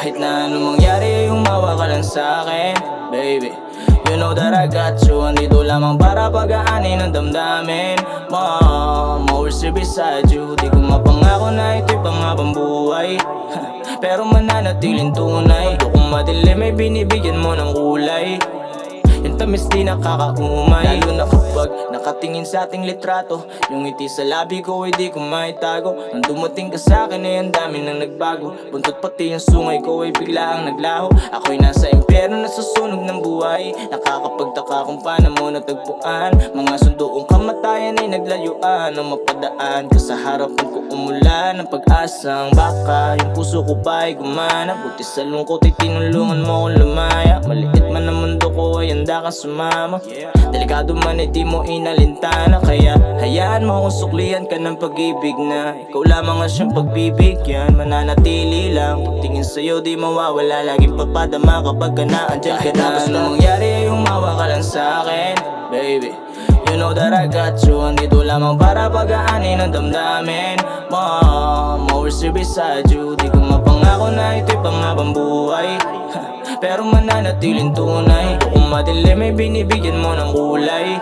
Kahit na anong mangyari, umawa ka lang sa akin Baby. You know that I got you Andito lamang para pagaanin ng damdamin Mom, always here beside you Di ko mapangako na ito'y pangabang buhay. Pero mananatiling tunay Di ko madilim ay binibigyan mo ng kulay. Yung tamis di nakakaumay. Lalo na kapag nakatingin sa ating litrato. Yung ngiti sa labi ko ay di ko maitago. Nang dumating ka sa akin ay ang dami nang nagbago. Buntot pati yung sungay ko ay bigla ang naglaho. Ako'y nasa impyerno na susunog ng buhay. Nakakapagtaka kung paano mo natagpuan. Mga sundoong kamatayan ay naglayuan Ang mapadaan. Ka sa harapan ko umulan Ng pag-asang baka. Yung puso ko pa ay gumana? Buti sa lungkot ay tinulungan mo ko lumaya. Maliit man ang mundo ko ay handa kang sumama. Delikado man ay di mo inalintana. Kaya hayaan mo kung suklian ka ng pag-ibig na Ikaw lamang ang siyang pagbibigyan. Mananatili lang Pagtingin sa'yo di mawawala. Laging papadama kapag ka naandyan ka na Basta mangyari ay umawa ka lang sa akin Baby. You know that I got you Andito lamang para pagaanin ng damdamin. Mom, always here beside you. Di ko mapangako na ito'y pangabang buhay Pero mananatiling tunay. Kung madilim ay binibigyan mo ng kulay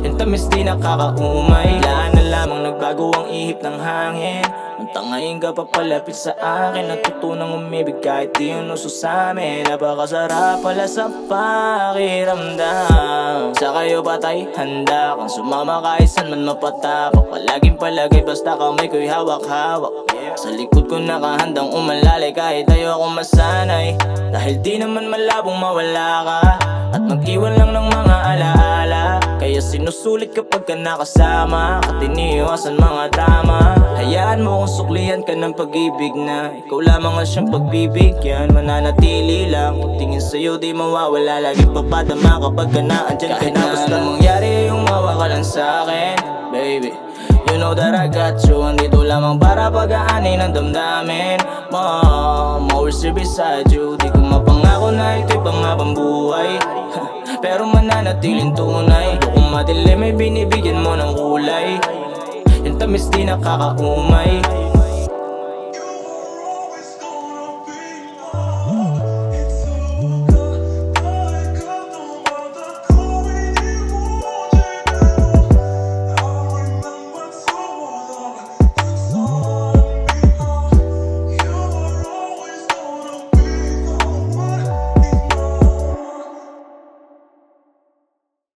Yung tamis di nakakaumay. Laan na lamang nagbago ang ihip ng hangin. Nung tangayin ka papalapit sa akin. Natutunang umibig kahit di yun uso sa amin. Napakasarap pala sa pakiramdam. Sa kayo patay, handa? Kang sumama kahit saan man mapatapak Palaging palagay basta kamay ko'y hawak-hawak Sa likod ko nakahandang umalalay kahit ayoko masanay. Dahil di naman malabong mawala ka At mag-iwan lang ng mga alaala. Kaya sinusulit kapag ka nakasama At iniiwasan mga tama. Hayaan mo kung suklihan ka ng pag-ibig na Ikaw lamang ang siyang pagbibigyan. Mananatili lang Pagtingin sa'yo di mawawala. Laging papadama kapag ka naandyan ka na? Basta mangyari umawa ka lang sa akin Baby know that I got you. Andito lamang para pagaanin ng damdamin Mom, always here beside you. Di ko mapangako na ito'y pangabang buhay. Pero mananatiling tunay. Kung madilim ay binibigyan mo ng kulay. Yung tamis di nakakaumay